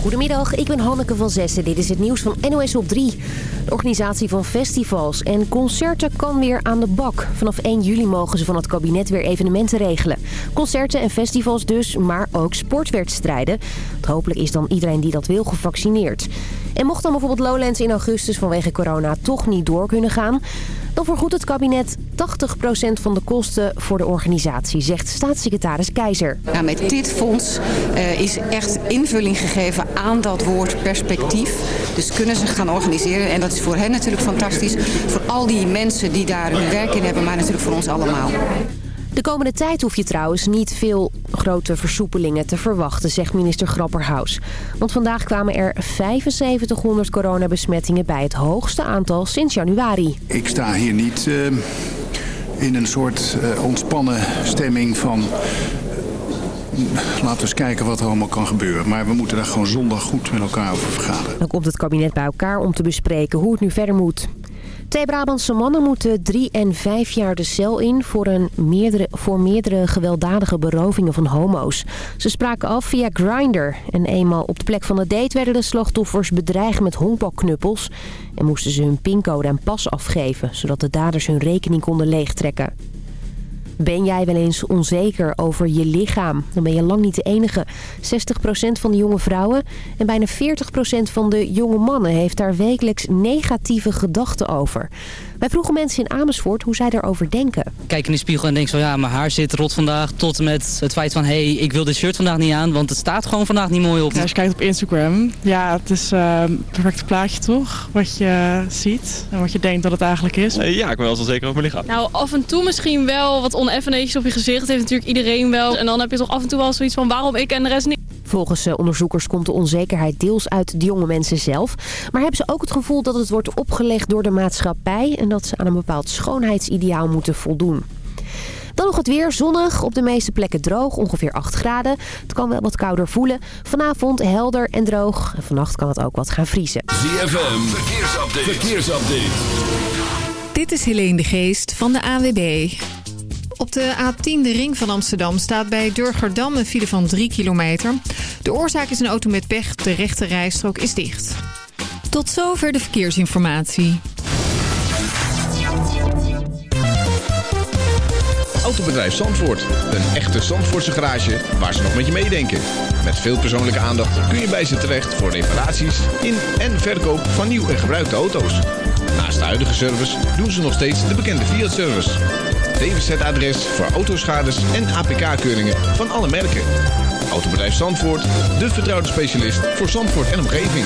Goedemiddag, ik ben Hanneke van Zessen. Dit is het nieuws van NOS op 3. De organisatie van festivals en concerten kan weer aan de bak. Vanaf 1 juli mogen ze van het kabinet weer evenementen regelen. Concerten en festivals dus, maar ook sportwedstrijden. Hopelijk is dan iedereen die dat wil gevaccineerd. En mocht dan bijvoorbeeld Lowlands in augustus vanwege corona toch niet door kunnen gaan... dan vergoedt het kabinet 80% van de kosten voor de organisatie, zegt staatssecretaris Keizer. Met dit fonds uh, is echt invulling gegeven aan dat woord perspectief. Dus kunnen ze gaan organiseren en dat is voor hen natuurlijk fantastisch. Voor al die mensen die daar hun werk in hebben, maar natuurlijk voor ons allemaal. De komende tijd hoef je trouwens niet veel grote versoepelingen te verwachten, zegt minister Grapperhaus. Want vandaag kwamen er 7500 coronabesmettingen bij het hoogste aantal sinds januari. Ik sta hier niet uh, in een soort uh, ontspannen stemming van... Laten we eens kijken wat er allemaal kan gebeuren. Maar we moeten daar gewoon zondag goed met elkaar over vergaderen. Dan komt het kabinet bij elkaar om te bespreken hoe het nu verder moet. Twee Brabantse mannen moeten drie en vijf jaar de cel in voor, een meerdere, voor meerdere gewelddadige berovingen van homo's. Ze spraken af via Grindr en eenmaal op de plek van de date werden de slachtoffers bedreigd met honkbalknuppels en moesten ze hun pincode en pas afgeven, zodat de daders hun rekening konden leegtrekken. Ben jij wel eens onzeker over je lichaam? Dan ben je lang niet de enige. 60% van de jonge vrouwen en bijna 40% van de jonge mannen heeft daar wekelijks negatieve gedachten over. Wij vroegen mensen in Amersfoort hoe zij daarover denken. Kijk in de spiegel en denk zo, ja, mijn haar zit rot vandaag. Tot en met het feit van, hé, hey, ik wil dit shirt vandaag niet aan, want het staat gewoon vandaag niet mooi op. Ja, als je kijkt op Instagram, ja, het is uh, een perfecte plaatje toch? Wat je ziet en wat je denkt dat het eigenlijk is. Uh, ja, ik ben wel zo zeker over mijn lichaam. Nou, af en toe misschien wel wat oneffenheden op je gezicht. Dat heeft natuurlijk iedereen wel. En dan heb je toch af en toe wel zoiets van, waarom ik en de rest niet? Volgens onderzoekers komt de onzekerheid deels uit de jonge mensen zelf. Maar hebben ze ook het gevoel dat het wordt opgelegd door de maatschappij... en dat ze aan een bepaald schoonheidsideaal moeten voldoen. Dan nog het weer. Zonnig, op de meeste plekken droog, ongeveer 8 graden. Het kan wel wat kouder voelen. Vanavond helder en droog. En vannacht kan het ook wat gaan vriezen. ZFM, verkeersupdate. verkeersupdate. Dit is Helene de Geest van de AWB. Op de A10, de ring van Amsterdam, staat bij Durgerdam een file van 3 kilometer. De oorzaak is een auto met pech. De rechte rijstrook is dicht. Tot zover de verkeersinformatie. Autobedrijf Zandvoort. Een echte Zandvoortse garage waar ze nog met je meedenken. Met veel persoonlijke aandacht kun je bij ze terecht voor reparaties in en verkoop van nieuw en gebruikte auto's. Naast de huidige service doen ze nog steeds de bekende Fiat-service. DWZ-adres voor autoschades en APK-keuringen van alle merken. Autobedrijf Zandvoort, de vertrouwde specialist voor Zandvoort en omgeving.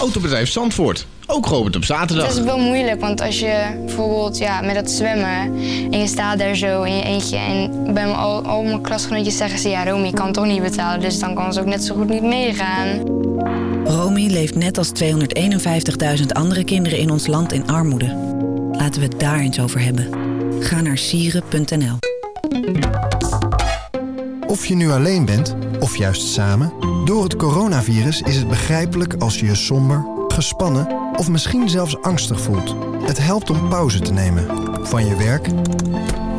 Autobedrijf Zandvoort, ook geopend op zaterdag. Het is wel moeilijk, want als je bijvoorbeeld ja, met dat zwemmen... en je staat daar zo in je eentje... en bij al, al mijn klasgenootjes zeggen ze... ja, Romy kan toch niet betalen, dus dan kan ze ook net zo goed niet meegaan. Romy leeft net als 251.000 andere kinderen in ons land in armoede. Laten we het daar eens over hebben. Ga naar sieren.nl. Of je nu alleen bent, of juist samen... door het coronavirus is het begrijpelijk als je je somber, gespannen... of misschien zelfs angstig voelt. Het helpt om pauze te nemen. Van je werk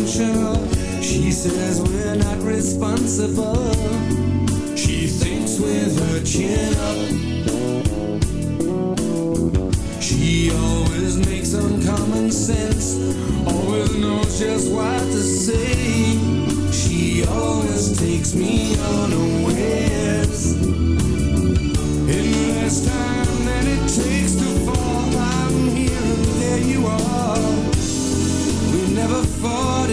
potential. She says we're not responsible. She thinks with her chin up. She always makes uncommon sense, always knows just what to say. She always takes me unawares. In less time.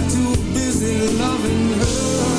too busy loving her.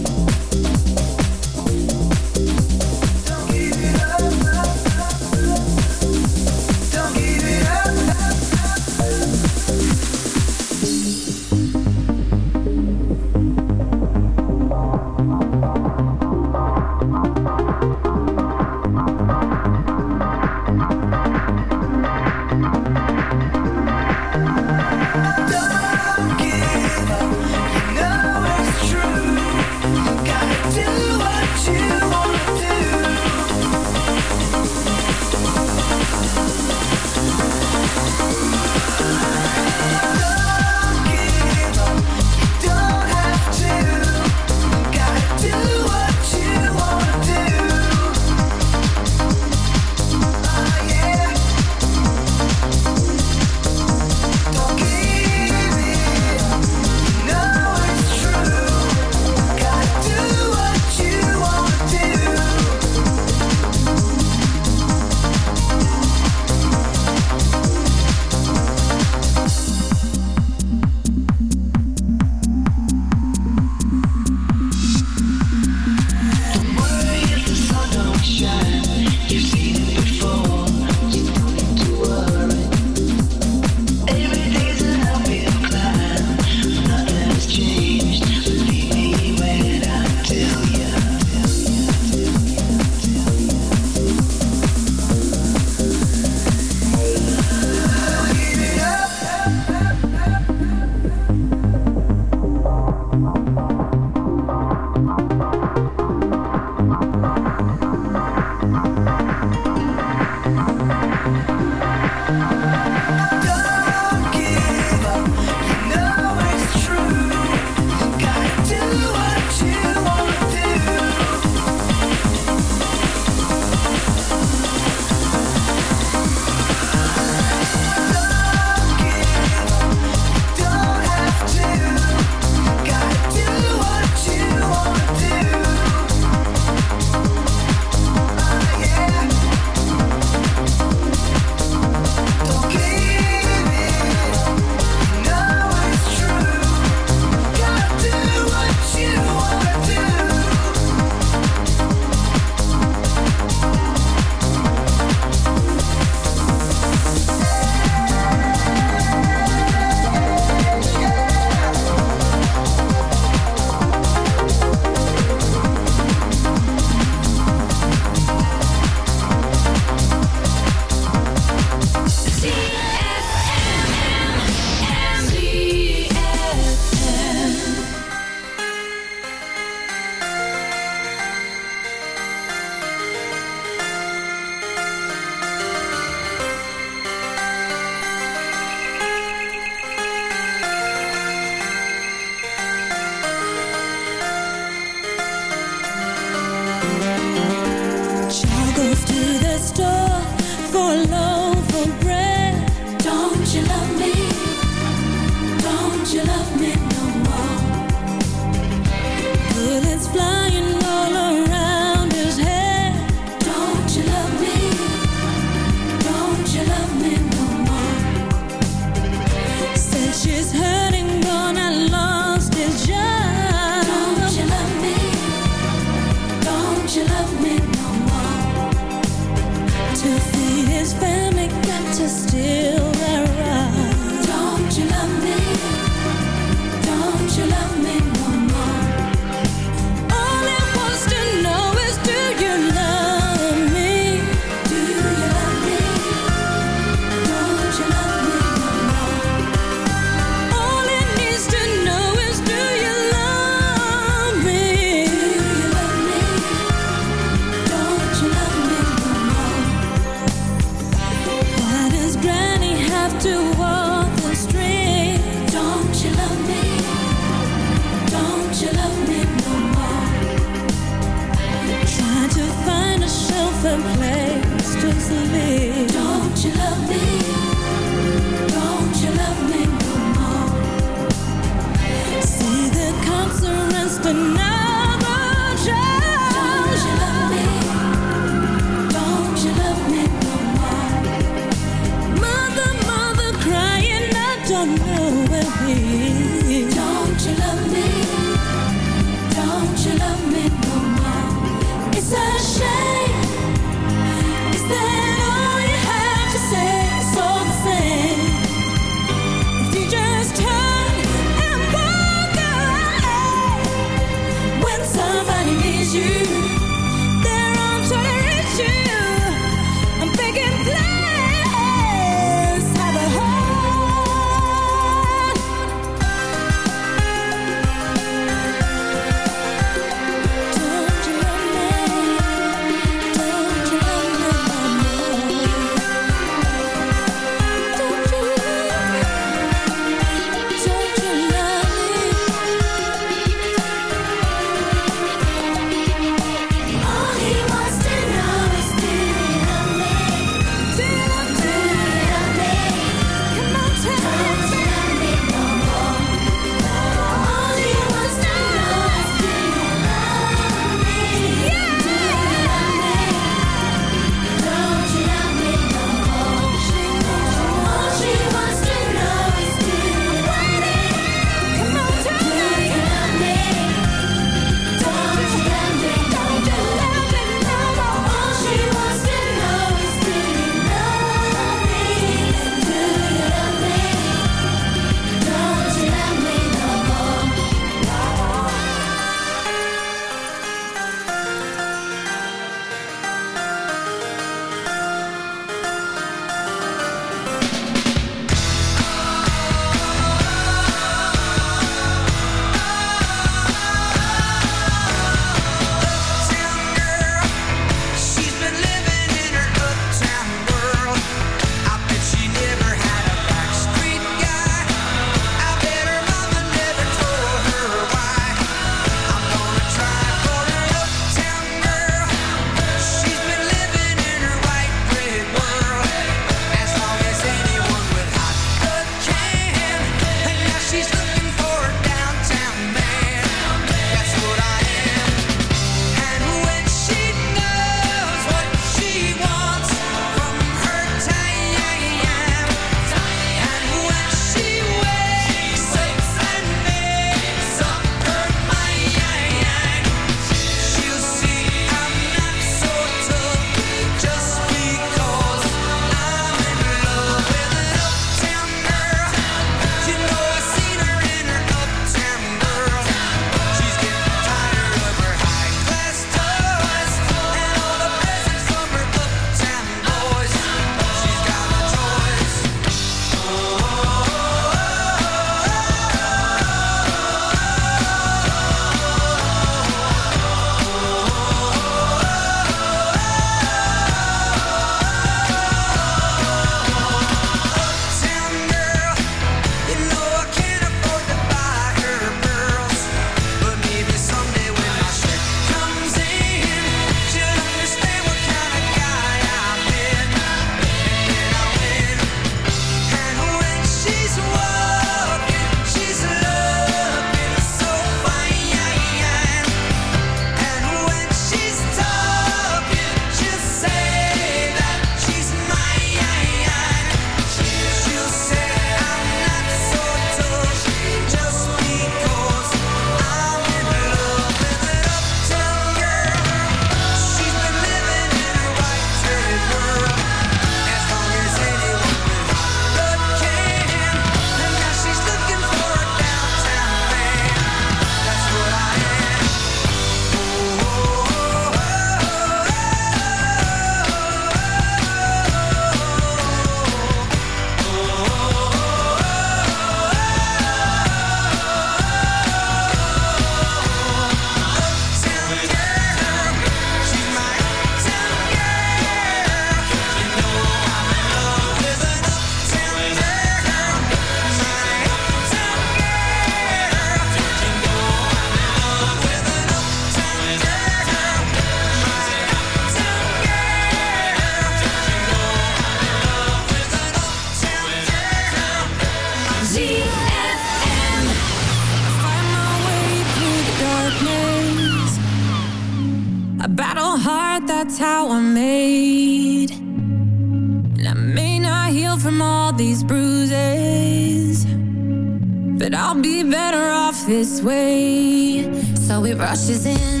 I'll be better off this way. So it rushes in.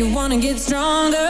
you wanna get stronger.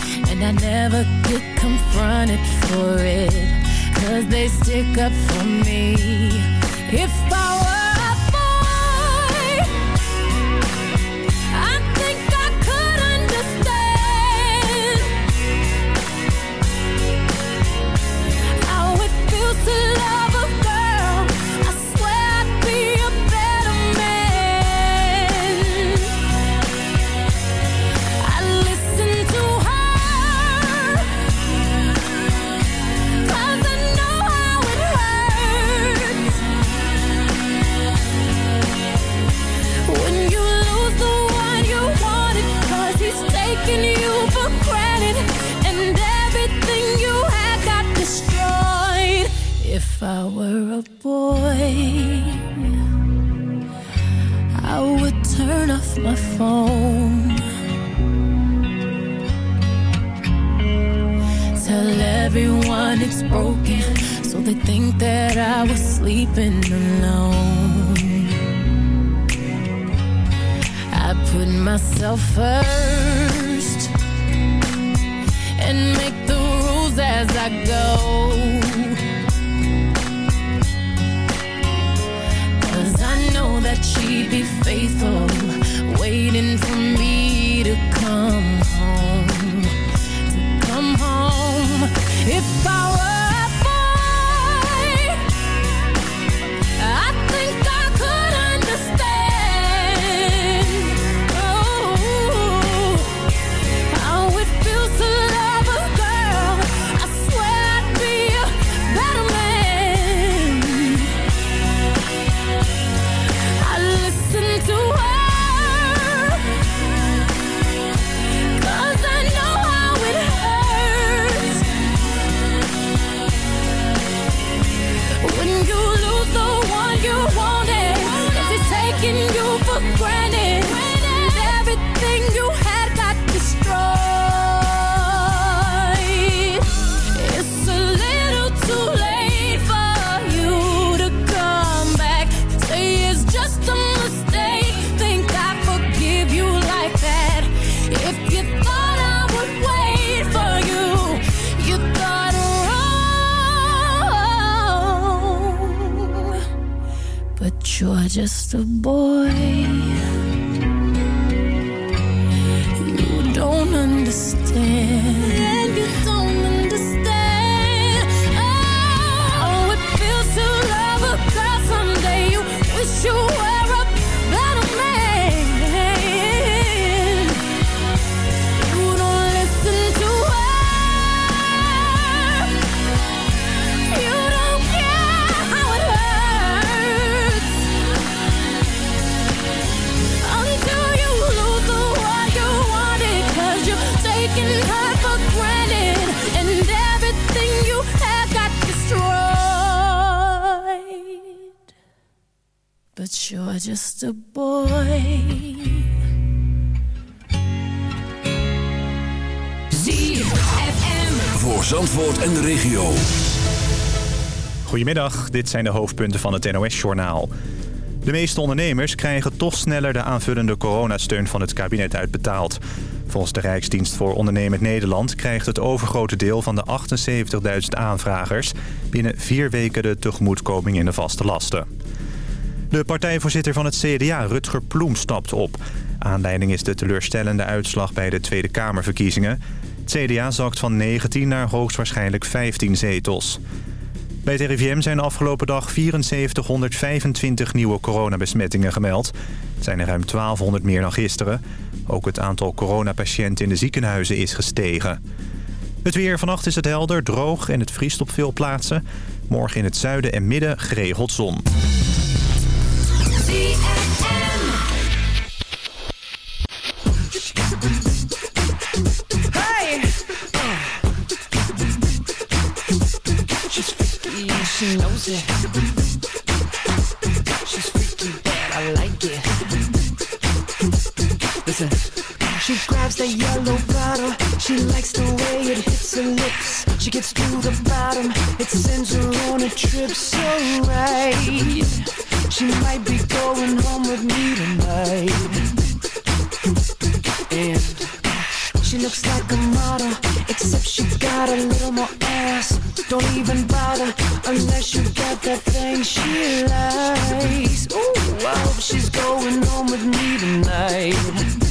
and I never get confronted for it Cause they stick up for me. Just a boy. Goedemiddag, dit zijn de hoofdpunten van het NOS-journaal. De meeste ondernemers krijgen toch sneller de aanvullende coronasteun van het kabinet uitbetaald. Volgens de Rijksdienst voor Ondernemend Nederland krijgt het overgrote deel van de 78.000 aanvragers binnen vier weken de tegemoetkoming in de vaste lasten. De partijvoorzitter van het CDA, Rutger Ploem, stapt op. Aanleiding is de teleurstellende uitslag bij de Tweede Kamerverkiezingen. CDA zakt van 19 naar hoogstwaarschijnlijk 15 zetels. Bij het RIVM zijn afgelopen dag 7425 nieuwe coronabesmettingen gemeld. Het zijn er ruim 1200 meer dan gisteren. Ook het aantal coronapatiënten in de ziekenhuizen is gestegen. Het weer vannacht is het helder, droog en het vriest op veel plaatsen. Morgen in het zuiden en midden geregeld zon. She's freaky I like it. Listen. She grabs the yellow bottle. She likes the way it hits her lips. She gets to the bottom. It sends her on a trip so right. She might be going home with me tonight. She looks like a model, except she's got a little more ass. Don't even bother unless you got that thing she likes. Ooh, I hope she's going home with me tonight.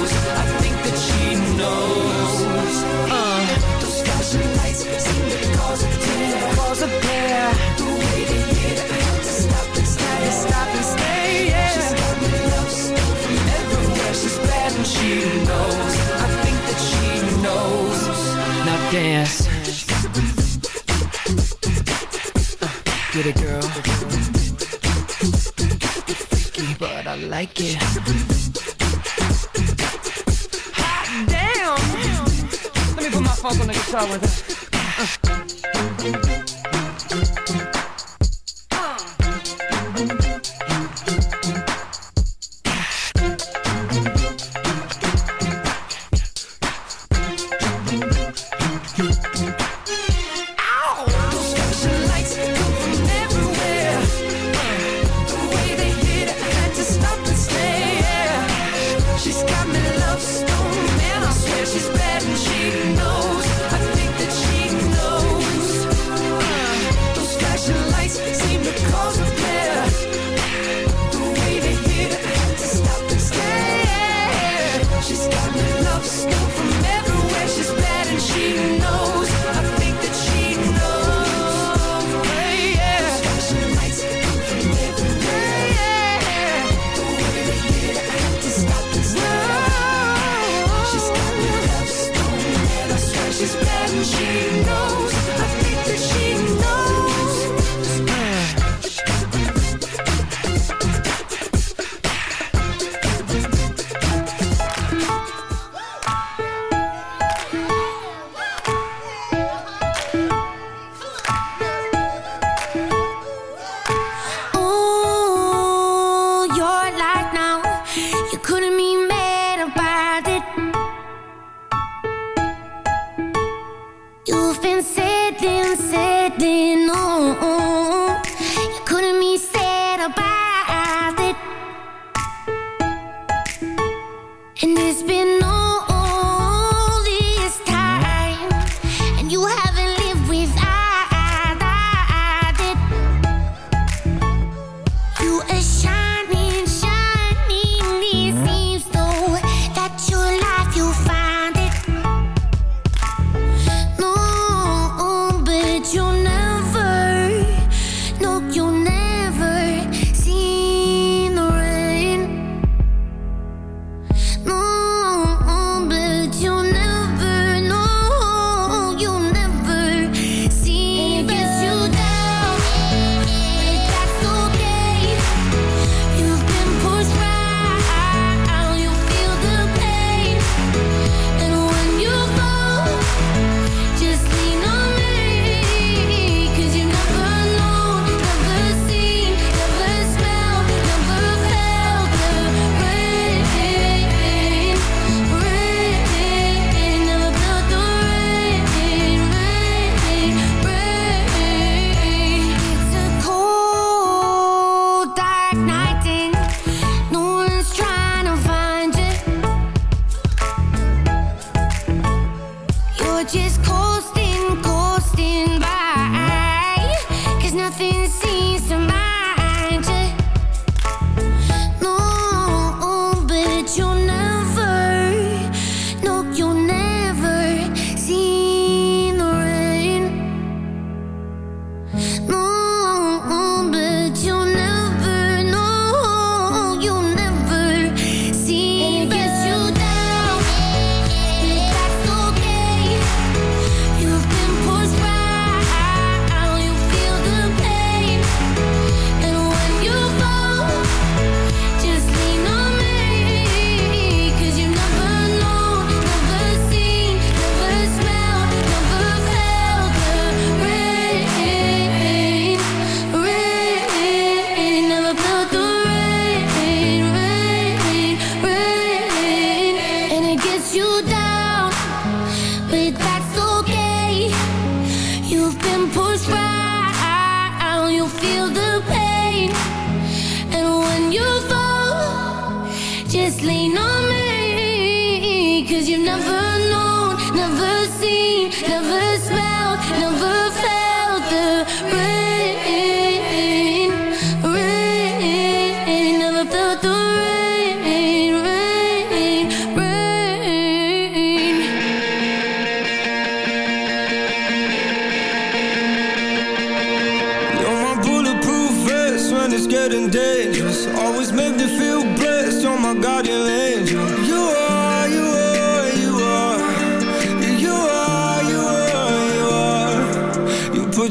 Dance. Uh, get it, girl. Freaky, but I like it. Hot damn! Let me put my funk on the guitar with. Those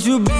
Would you be?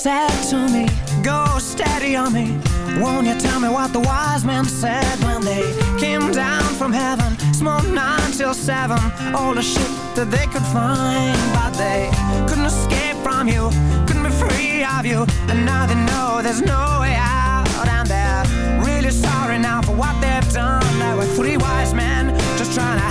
said to me, go steady on me. Won't you tell me what the wise men said when they came down from heaven? Smoking nine till seven, all the shit that they could find. But they couldn't escape from you, couldn't be free of you. And now they know there's no way out. And they're really sorry now for what they've done. They were three wise men just trying to